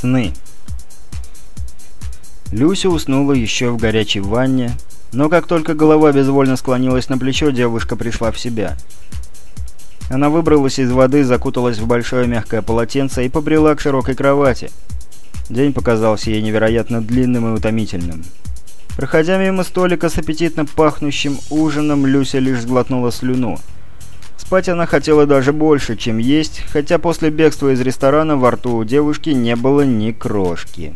Сны. Люся уснула еще в горячей ванне, но как только голова безвольно склонилась на плечо, девушка пришла в себя. Она выбралась из воды, закуталась в большое мягкое полотенце и побрела к широкой кровати. День показался ей невероятно длинным и утомительным. Проходя мимо столика с аппетитно пахнущим ужином, Люся лишь сглотнула слюну. Спать она хотела даже больше, чем есть, хотя после бегства из ресторана во рту у девушки не было ни крошки.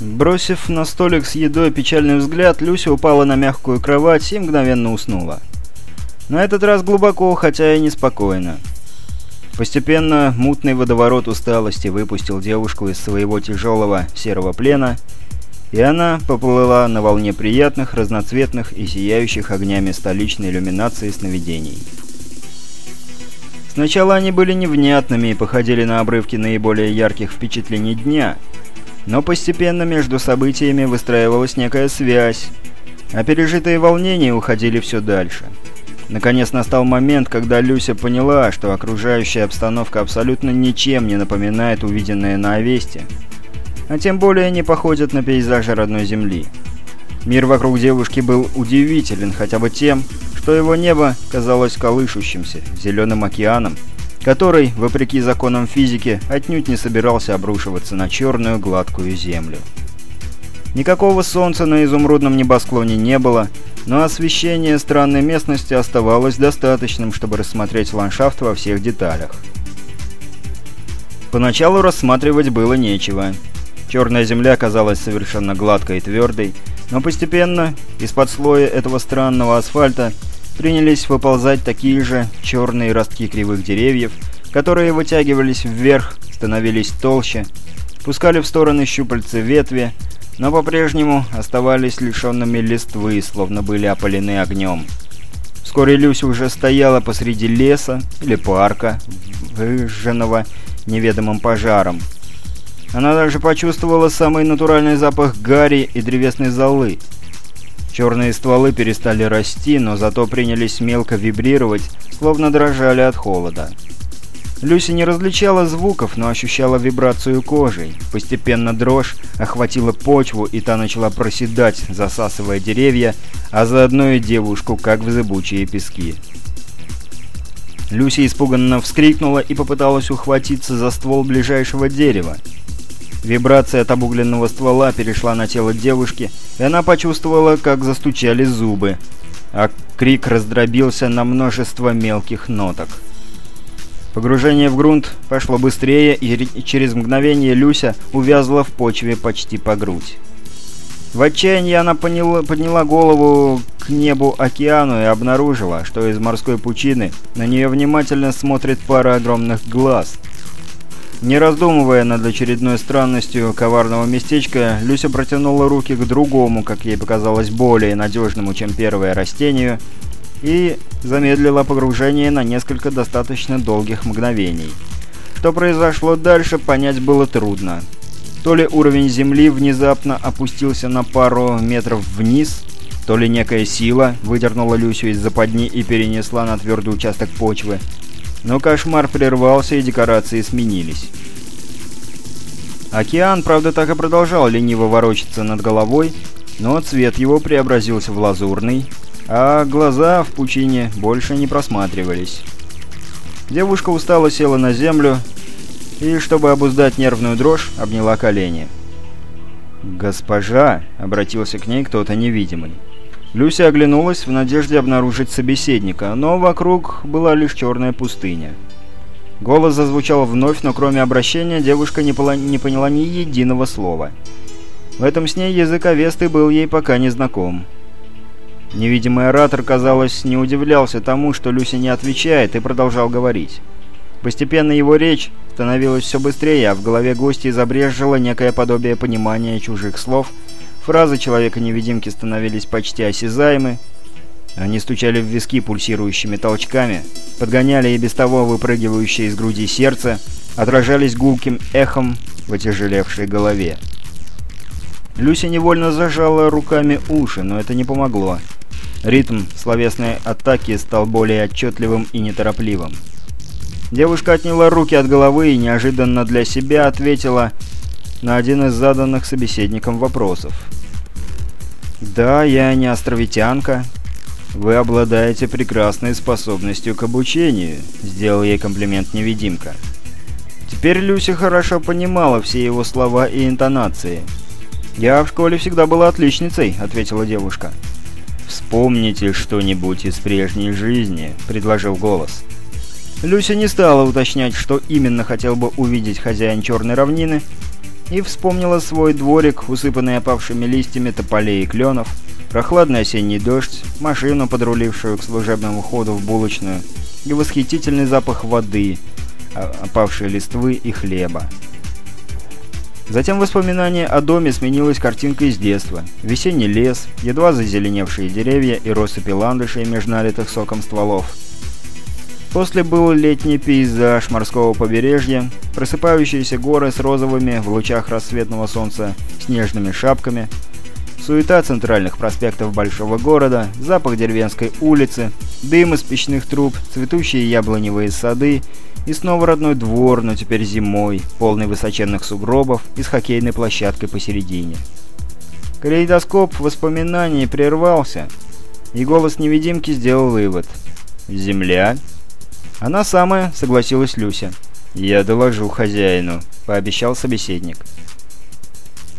Бросив на столик с едой печальный взгляд, Люся упала на мягкую кровать и мгновенно уснула. На этот раз глубоко, хотя и неспокойно. Постепенно мутный водоворот усталости выпустил девушку из своего тяжелого серого плена, и она поплыла на волне приятных, разноцветных и сияющих огнями столичной иллюминации сновидений. Сначала они были невнятными и походили на обрывки наиболее ярких впечатлений дня – но постепенно между событиями выстраивалась некая связь, а пережитые волнения уходили все дальше. Наконец настал момент, когда Люся поняла, что окружающая обстановка абсолютно ничем не напоминает увиденное на Овесте, а тем более не походит на пейзажи родной земли. Мир вокруг девушки был удивителен хотя бы тем, что его небо казалось колышущимся, зеленым океаном, который, вопреки законам физики, отнюдь не собирался обрушиваться на черную гладкую землю. Никакого солнца на изумрудном небосклоне не было, но освещение странной местности оставалось достаточным, чтобы рассмотреть ландшафт во всех деталях. Поначалу рассматривать было нечего. Черная земля казалась совершенно гладкой и твердой, но постепенно из-под слоя этого странного асфальта принялись выползать такие же черные ростки кривых деревьев, которые вытягивались вверх, становились толще, пускали в стороны щупальца ветви, но по-прежнему оставались лишенными листвы, словно были опалены огнем. Вскоре Люся уже стояла посреди леса или парка, выжженного неведомым пожаром. Она даже почувствовала самый натуральный запах гари и древесной золы – Черные стволы перестали расти, но зато принялись мелко вибрировать, словно дрожали от холода. Люси не различала звуков, но ощущала вибрацию кожей. Постепенно дрожь охватила почву, и та начала проседать, засасывая деревья, а заодно и девушку, как в зыбучие пески. Люси испуганно вскрикнула и попыталась ухватиться за ствол ближайшего дерева. Вибрация от обугленного ствола перешла на тело девушки, и она почувствовала, как застучали зубы, а крик раздробился на множество мелких ноток. Погружение в грунт пошло быстрее, и через мгновение Люся увязла в почве почти по грудь. В отчаянии она поняла, подняла голову к небу океану и обнаружила, что из морской пучины на нее внимательно смотрит пара огромных глаз – не раздумывая над очередной странностью коварного местечка, Люся протянула руки к другому, как ей показалось, более надежному, чем первое растению, и замедлила погружение на несколько достаточно долгих мгновений. Что произошло дальше, понять было трудно. То ли уровень земли внезапно опустился на пару метров вниз, то ли некая сила выдернула Люсю из западни и перенесла на твердый участок почвы, но кошмар прервался и декорации сменились. Океан, правда, так и продолжал лениво ворочаться над головой, но цвет его преобразился в лазурный, а глаза в пучине больше не просматривались. Девушка устало села на землю и, чтобы обуздать нервную дрожь, обняла колени. «Госпожа!» — обратился к ней кто-то невидимый. Люся оглянулась в надежде обнаружить собеседника, но вокруг была лишь черная пустыня. Голос зазвучал вновь, но кроме обращения девушка не, пола не поняла ни единого слова. В этом сне язык Авесты был ей пока не знаком. Невидимый оратор, казалось, не удивлялся тому, что Люся не отвечает, и продолжал говорить. Постепенно его речь становилась все быстрее, а в голове гостя забрежило некое подобие понимания чужих слов – Фразы Человека-невидимки становились почти осязаемы. Они стучали в виски пульсирующими толчками, подгоняли и без того выпрыгивающее из груди сердце, отражались гулким эхом в отяжелевшей голове. Люся невольно зажала руками уши, но это не помогло. Ритм словесной атаки стал более отчетливым и неторопливым. Девушка отняла руки от головы и неожиданно для себя ответила на один из заданных собеседником вопросов. «Да, я не островитянка. Вы обладаете прекрасной способностью к обучению», — сделал ей комплимент невидимка. Теперь Люся хорошо понимала все его слова и интонации. «Я в школе всегда была отличницей», — ответила девушка. «Вспомните что-нибудь из прежней жизни», — предложил голос. Люся не стала уточнять, что именно хотел бы увидеть хозяин Черной равнины, и вспомнила свой дворик, усыпанный опавшими листьями тополей и кленов, прохладный осенний дождь, машину, подрулившую к служебному ходу в булочную, и восхитительный запах воды, опавшей листвы и хлеба. Затем воспоминание о доме сменилось картинкой из детства. Весенний лес, едва зазеленевшие деревья и россыпи ландышей меж налитых соком стволов. После был летний пейзаж морского побережья, просыпающиеся горы с розовыми в лучах рассветного солнца снежными шапками, суета центральных проспектов большого города, запах деревенской улицы, дым из печных труб, цветущие яблоневые сады и снова родной двор, но теперь зимой, полный высоченных сугробов и с хоккейной площадкой посередине. Калейдоскоп воспоминаний прервался, и голос невидимки сделал вывод. «Земля?» «Она самая», — согласилась Люся. «Я доложу хозяину», — пообещал собеседник.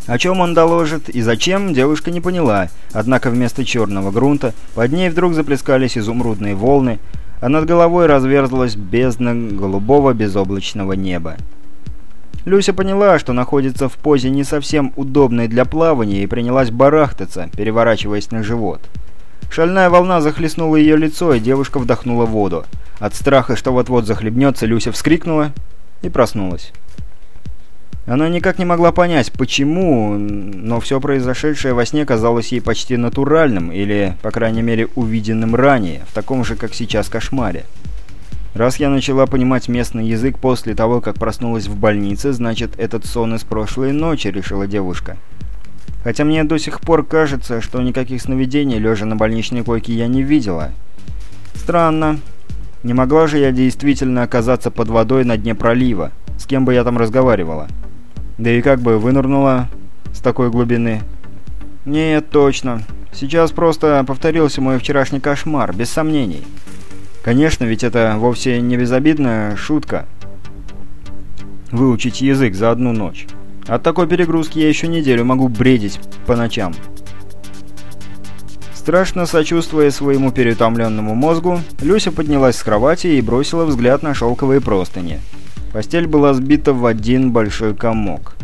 О чем он доложит и зачем, девушка не поняла, однако вместо черного грунта под ней вдруг заплескались изумрудные волны, а над головой разверзлась бездна голубого безоблачного неба. Люся поняла, что находится в позе не совсем удобной для плавания и принялась барахтаться, переворачиваясь на живот. Шальная волна захлестнула ее лицо, и девушка вдохнула воду. От страха, что вот-вот захлебнется, Люся вскрикнула и проснулась. Она никак не могла понять, почему, но все произошедшее во сне казалось ей почти натуральным, или, по крайней мере, увиденным ранее, в таком же, как сейчас, кошмаре. Раз я начала понимать местный язык после того, как проснулась в больнице, значит, этот сон из прошлой ночи, решила девушка. Хотя мне до сих пор кажется, что никаких сновидений, лежа на больничной койке, я не видела. Странно. Не могла же я действительно оказаться под водой на дне пролива. С кем бы я там разговаривала? Да и как бы вынырнула с такой глубины. Нет, точно. Сейчас просто повторился мой вчерашний кошмар, без сомнений. Конечно, ведь это вовсе не безобидная шутка. Выучить язык за одну ночь. От такой перегрузки я еще неделю могу бредить по ночам. Страшно сочувствуя своему переутомленному мозгу, Люся поднялась с кровати и бросила взгляд на шелковые простыни. Постель была сбита в один большой комок.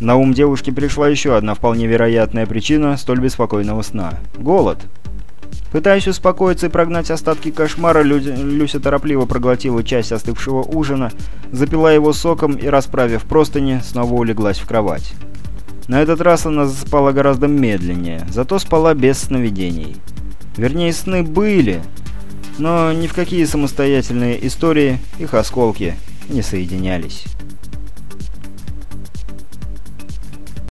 На ум девушки пришла еще одна вполне вероятная причина столь беспокойного сна – голод. Пытаясь успокоиться и прогнать остатки кошмара, Лю... Люся торопливо проглотила часть остывшего ужина, запила его соком и, расправив простыни, снова улеглась в кровать. На этот раз она засыпала гораздо медленнее, зато спала без сновидений. Вернее, сны были, но ни в какие самостоятельные истории их осколки не соединялись.